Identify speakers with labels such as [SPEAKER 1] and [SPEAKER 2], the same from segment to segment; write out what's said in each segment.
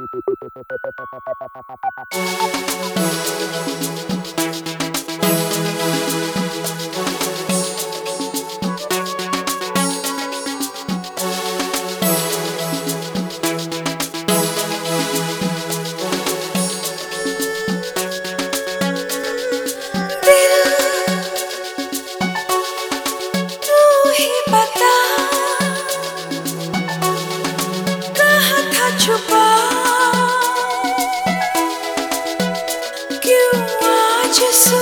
[SPEAKER 1] Thank you. you so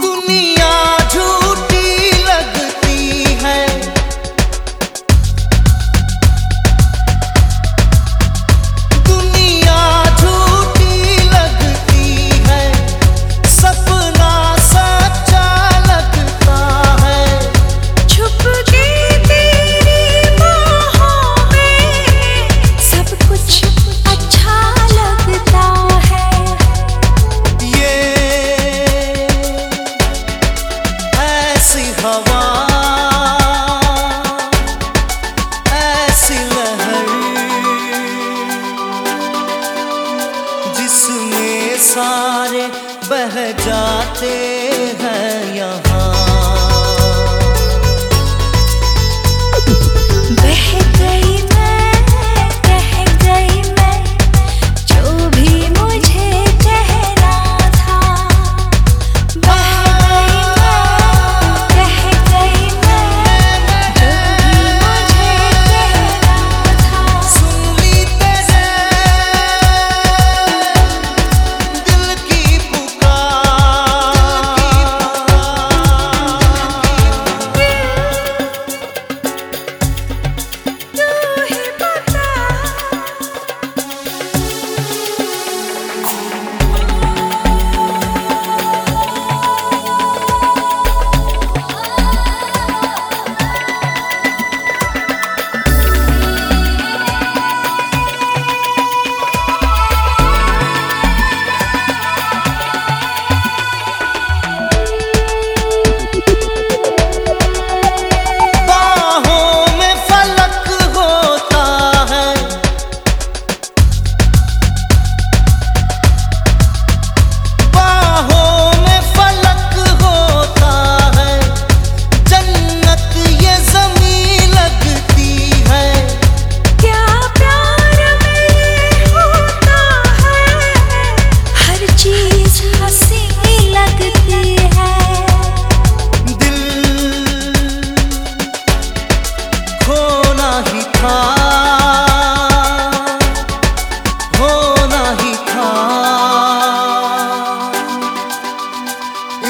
[SPEAKER 1] दुनिया झूठी लगती
[SPEAKER 2] बह जाते हैं
[SPEAKER 1] यहाँ।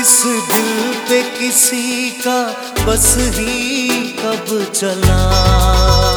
[SPEAKER 1] इस दिल पे किसी का बस ही कब चला।